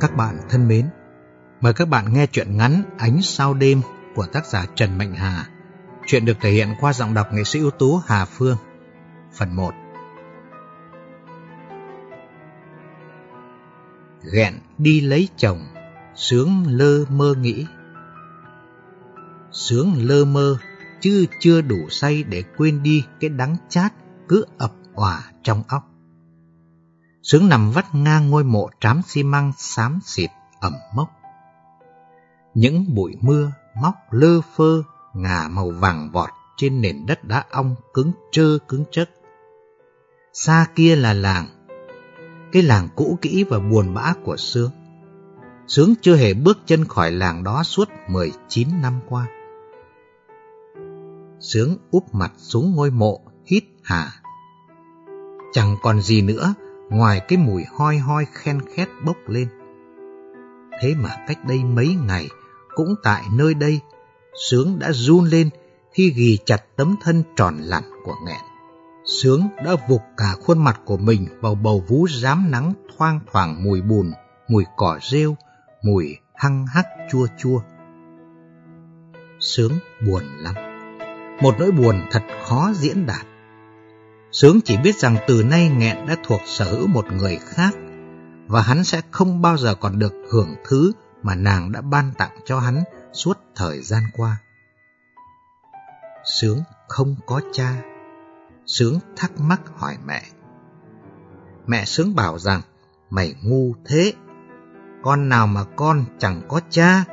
Các bạn thân mến, mời các bạn nghe truyện ngắn Ánh sao đêm của tác giả Trần Mạnh Hà. Chuyện được thể hiện qua giọng đọc nghệ sĩ ưu tú Hà Phương. Phần 1 Ghẹn đi lấy chồng, sướng lơ mơ nghĩ. Sướng lơ mơ, chứ chưa đủ say để quên đi cái đắng chát cứ ập òa trong óc. Sướng nằm vắt ngang ngôi mộ trám xi măng xám xịt ẩm mốc. Những bụi mưa móc lơ phơ ngả màu vàng vọt trên nền đất đá ong cứng trơ cứng chất. Xa kia là làng, cái làng cũ kỹ và buồn bã của Sướng. Sướng chưa hề bước chân khỏi làng đó suốt 19 năm qua. Sướng úp mặt xuống ngôi mộ, hít hà. Chẳng còn gì nữa ngoài cái mùi hoi hoi khen khét bốc lên. Thế mà cách đây mấy ngày, cũng tại nơi đây, Sướng đã run lên khi ghi chặt tấm thân tròn lặn của nghẹn. Sướng đã vụt cả khuôn mặt của mình vào bầu vú rám nắng thoang thoảng mùi bùn, mùi cỏ rêu, mùi hăng hắc chua chua. Sướng buồn lắm. Một nỗi buồn thật khó diễn đạt. Sướng chỉ biết rằng từ nay nghẹn đã thuộc sở hữu một người khác và hắn sẽ không bao giờ còn được hưởng thứ mà nàng đã ban tặng cho hắn suốt thời gian qua. Sướng không có cha. Sướng thắc mắc hỏi mẹ. Mẹ Sướng bảo rằng, mày ngu thế. Con nào mà con chẳng có cha?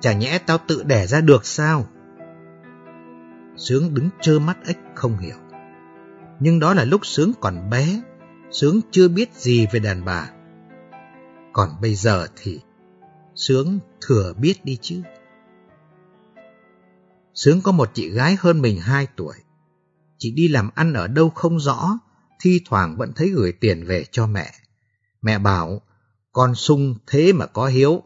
Chả nhẽ tao tự đẻ ra được sao? Sướng đứng trơ mắt ếch không hiểu. Nhưng đó là lúc Sướng còn bé, Sướng chưa biết gì về đàn bà. Còn bây giờ thì Sướng thừa biết đi chứ. Sướng có một chị gái hơn mình 2 tuổi. Chị đi làm ăn ở đâu không rõ, thi thoảng vẫn thấy gửi tiền về cho mẹ. Mẹ bảo, con sung thế mà có hiếu,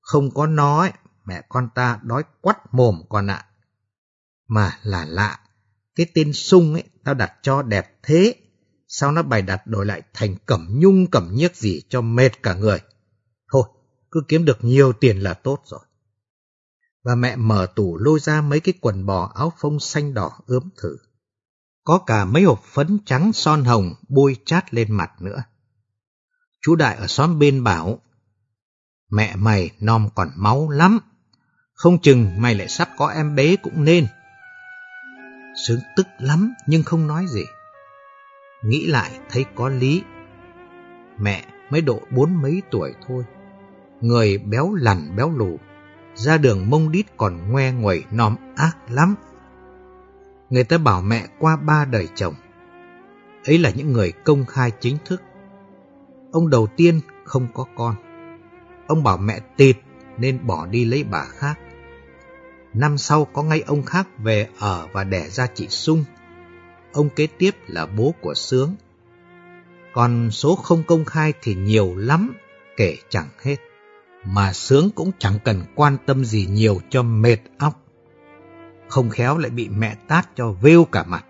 không có nói, mẹ con ta đói quắt mồm con ạ. Mà là lạ, cái tên sung ấy tao đặt cho đẹp thế, sao nó bày đặt đổi lại thành cẩm nhung cẩm nhiếc gì cho mệt cả người. Thôi, cứ kiếm được nhiều tiền là tốt rồi. Và mẹ mở tủ lôi ra mấy cái quần bò áo phông xanh đỏ ướm thử. Có cả mấy hộp phấn trắng son hồng bôi chát lên mặt nữa. Chú Đại ở xóm bên bảo, mẹ mày non còn máu lắm, không chừng mày lại sắp có em bé cũng nên. Sướng tức lắm nhưng không nói gì. Nghĩ lại thấy có lý. Mẹ mới độ bốn mấy tuổi thôi. Người béo lằn béo lù. Ra đường mông đít còn ngoe nguẩy nòm ác lắm. Người ta bảo mẹ qua ba đời chồng. Ấy là những người công khai chính thức. Ông đầu tiên không có con. Ông bảo mẹ tịt nên bỏ đi lấy bà khác. Năm sau có ngay ông khác về ở và đẻ ra chị Sung. Ông kế tiếp là bố của Sướng. Còn số không công khai thì nhiều lắm, kể chẳng hết. Mà Sướng cũng chẳng cần quan tâm gì nhiều cho mệt óc. Không khéo lại bị mẹ tát cho vêu cả mặt.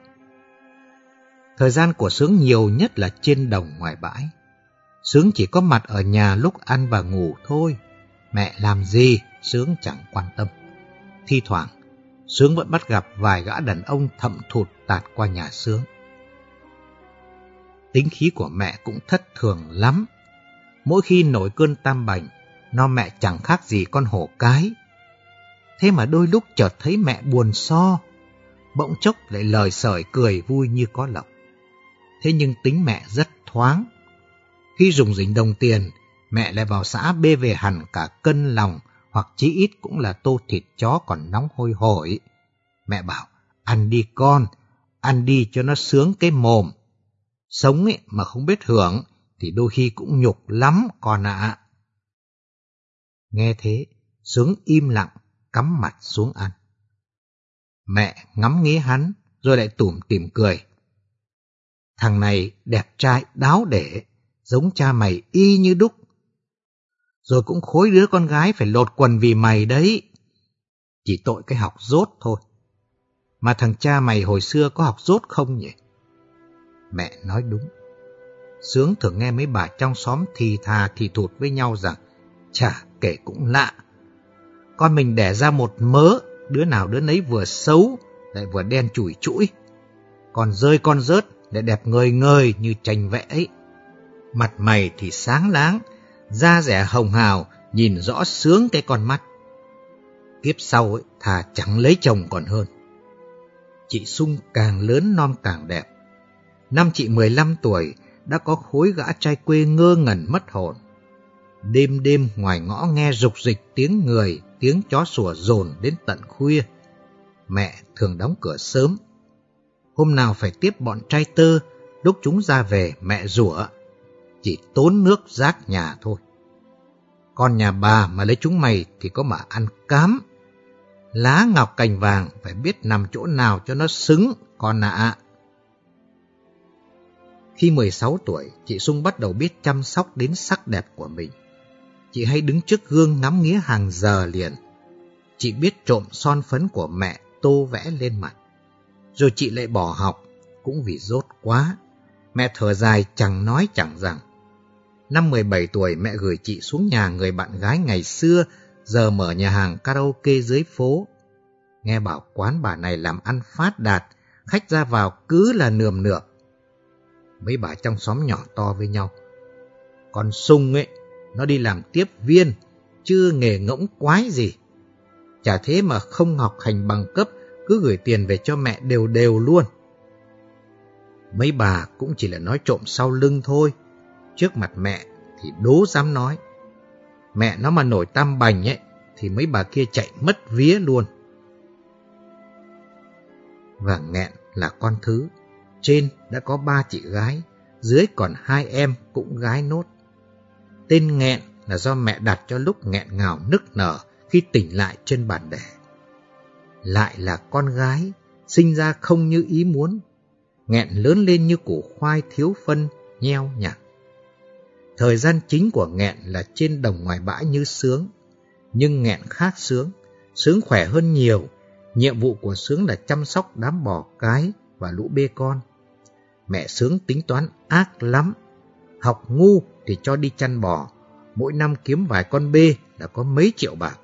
Thời gian của Sướng nhiều nhất là trên đồng ngoài bãi. Sướng chỉ có mặt ở nhà lúc ăn và ngủ thôi. Mẹ làm gì, Sướng chẳng quan tâm. Thi thoảng, Sướng vẫn bắt gặp vài gã đàn ông thậm thụt tạt qua nhà Sướng. Tính khí của mẹ cũng thất thường lắm. Mỗi khi nổi cơn tam bành, nó mẹ chẳng khác gì con hổ cái. Thế mà đôi lúc chợt thấy mẹ buồn so, bỗng chốc lại lời sởi cười vui như có lộc. Thế nhưng tính mẹ rất thoáng. Khi dùng dính đồng tiền, mẹ lại vào xã bê về hẳn cả cân lòng hoặc chí ít cũng là tô thịt chó còn nóng hôi hổi. Mẹ bảo, ăn đi con, ăn đi cho nó sướng cái mồm. Sống ấy mà không biết hưởng thì đôi khi cũng nhục lắm con ạ. Nghe thế, sướng im lặng, cắm mặt xuống ăn. Mẹ ngắm nghía hắn, rồi lại tủm tỉm cười. Thằng này đẹp trai đáo để, giống cha mày y như đúc rồi cũng khối đứa con gái phải lột quần vì mày đấy. Chỉ tội cái học rốt thôi. Mà thằng cha mày hồi xưa có học rốt không nhỉ? Mẹ nói đúng. Sướng thường nghe mấy bà trong xóm thì thà thì thụt với nhau rằng, Chả, kể cũng lạ Con mình đẻ ra một mớ, Đứa nào đứa nấy vừa xấu, Lại vừa đen chủi chũi Còn rơi con rớt, Lại đẹp người ngời như tranh vẽ ấy Mặt mày thì sáng láng Da rẻ hồng hào Nhìn rõ sướng cái con mắt Kiếp sau ấy, thà chẳng lấy chồng còn hơn Chị Sung càng lớn non càng đẹp Năm chị 15 tuổi đã có khối gã trai quê ngơ ngẩn mất hồn. Đêm đêm ngoài ngõ nghe rục dịch tiếng người, tiếng chó sủa dồn đến tận khuya. Mẹ thường đóng cửa sớm. Hôm nào phải tiếp bọn trai tơ, lúc chúng ra về mẹ rủa, chỉ tốn nước rác nhà thôi. Con nhà bà mà lấy chúng mày thì có mà ăn cám. Lá ngọc cành vàng phải biết nằm chỗ nào cho nó xứng, con ạ. Khi 16 tuổi, chị Sung bắt đầu biết chăm sóc đến sắc đẹp của mình. Chị hay đứng trước gương ngắm nghía hàng giờ liền. Chị biết trộm son phấn của mẹ tô vẽ lên mặt. Rồi chị lại bỏ học, cũng vì rốt quá. Mẹ thở dài chẳng nói chẳng rằng. Năm 17 tuổi mẹ gửi chị xuống nhà người bạn gái ngày xưa, giờ mở nhà hàng karaoke dưới phố. Nghe bảo quán bà này làm ăn phát đạt, khách ra vào cứ là nườm nượp mấy bà trong xóm nhỏ to với nhau. Còn Sung ấy, nó đi làm tiếp viên, chưa nghề ngỗng quái gì. Chả thế mà không học hành bằng cấp, cứ gửi tiền về cho mẹ đều đều luôn. Mấy bà cũng chỉ là nói trộm sau lưng thôi, trước mặt mẹ thì đố dám nói. Mẹ nó mà nổi tam bành ấy, thì mấy bà kia chạy mất vía luôn. Và nghẹn là con thứ trên đã có ba chị gái, dưới còn hai em cũng gái nốt. Tên nghẹn là do mẹ đặt cho lúc nghẹn ngào nức nở khi tỉnh lại trên bàn đẻ. Lại là con gái, sinh ra không như ý muốn, nghẹn lớn lên như củ khoai thiếu phân, nheo nhạt. Thời gian chính của nghẹn là trên đồng ngoài bãi như sướng, nhưng nghẹn khác sướng, sướng khỏe hơn nhiều. Nhiệm vụ của sướng là chăm sóc đám bò cái và lũ bê con. Mẹ sướng tính toán ác lắm. Học ngu thì cho đi chăn bò, mỗi năm kiếm vài con bê là có mấy triệu bạc.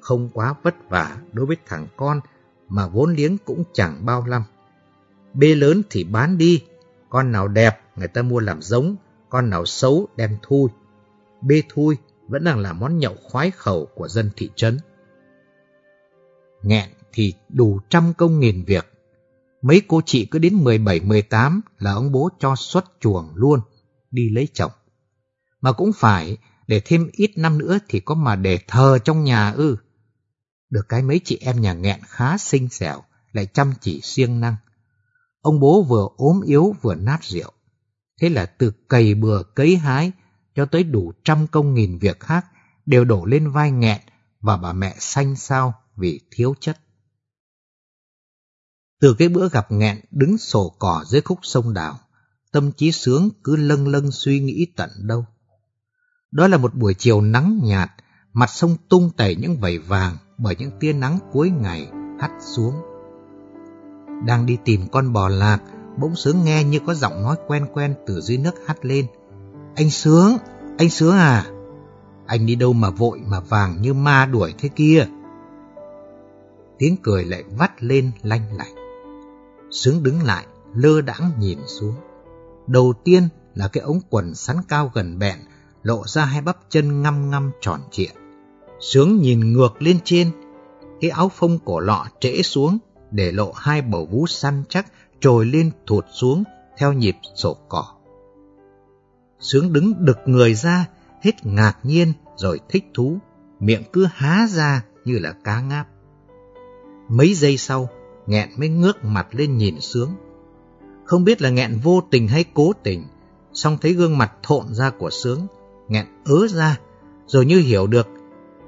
Không quá vất vả đối với thằng con mà vốn liếng cũng chẳng bao lắm. Bê lớn thì bán đi, con nào đẹp người ta mua làm giống, con nào xấu đem thui. Bê thui vẫn đang là món nhậu khoái khẩu của dân thị trấn. Nghẹn thì đủ trăm công nghìn việc, Mấy cô chị cứ đến 17-18 là ông bố cho xuất chuồng luôn, đi lấy chồng. Mà cũng phải, để thêm ít năm nữa thì có mà để thờ trong nhà ư. Được cái mấy chị em nhà nghẹn khá xinh xẻo, lại chăm chỉ siêng năng. Ông bố vừa ốm yếu vừa nát rượu. Thế là từ cày bừa cấy hái cho tới đủ trăm công nghìn việc khác đều đổ lên vai nghẹn và bà mẹ xanh sao vì thiếu chất. Từ cái bữa gặp nghẹn đứng sổ cỏ dưới khúc sông đào, tâm trí sướng cứ lâng lâng suy nghĩ tận đâu. Đó là một buổi chiều nắng nhạt, mặt sông tung tẩy những vẩy vàng bởi những tia nắng cuối ngày hắt xuống. Đang đi tìm con bò lạc, bỗng sướng nghe như có giọng nói quen quen từ dưới nước hắt lên. Anh Sướng, anh Sướng à? Anh đi đâu mà vội mà vàng như ma đuổi thế kia? Tiếng cười lại vắt lên lanh lảnh. Sướng đứng lại, lơ đãng nhìn xuống. Đầu tiên là cái ống quần sắn cao gần bẹn, lộ ra hai bắp chân ngăm ngăm tròn trịa. Sướng nhìn ngược lên trên, cái áo phông cổ lọ trễ xuống, để lộ hai bầu vú săn chắc trồi lên thụt xuống theo nhịp sổ cỏ. Sướng đứng đực người ra, hết ngạc nhiên rồi thích thú, miệng cứ há ra như là cá ngáp. Mấy giây sau, nghẹn mới ngước mặt lên nhìn sướng. Không biết là nghẹn vô tình hay cố tình, song thấy gương mặt thộn ra của sướng, nghẹn ớ ra, rồi như hiểu được,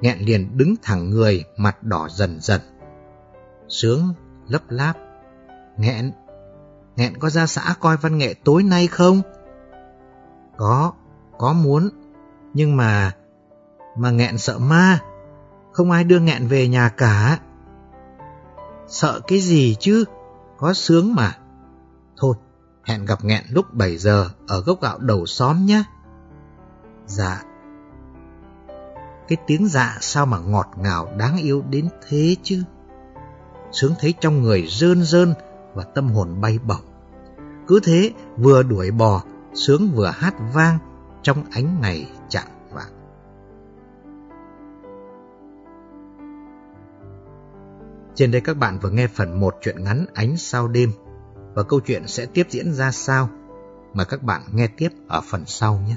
nghẹn liền đứng thẳng người, mặt đỏ dần dần. Sướng lấp láp, nghẹn, nghẹn có ra xã coi văn nghệ tối nay không? Có, có muốn, nhưng mà, mà nghẹn sợ ma, không ai đưa nghẹn về nhà cả. Sợ cái gì chứ? Có sướng mà. Thôi, Hẹn gặp nghẹn lúc 7 giờ ở gốc gạo đầu xóm nhé. Dạ. Cái tiếng dạ sao mà ngọt ngào đáng yêu đến thế chứ? Sướng thấy trong người rơn rơn và tâm hồn bay bổng. Cứ thế vừa đuổi bò, sướng vừa hát vang trong ánh ngày chạng vạng. Trên đây các bạn vừa nghe phần 1 truyện ngắn Ánh sao đêm và câu chuyện sẽ tiếp diễn ra sao. Mời các bạn nghe tiếp ở phần sau nhé.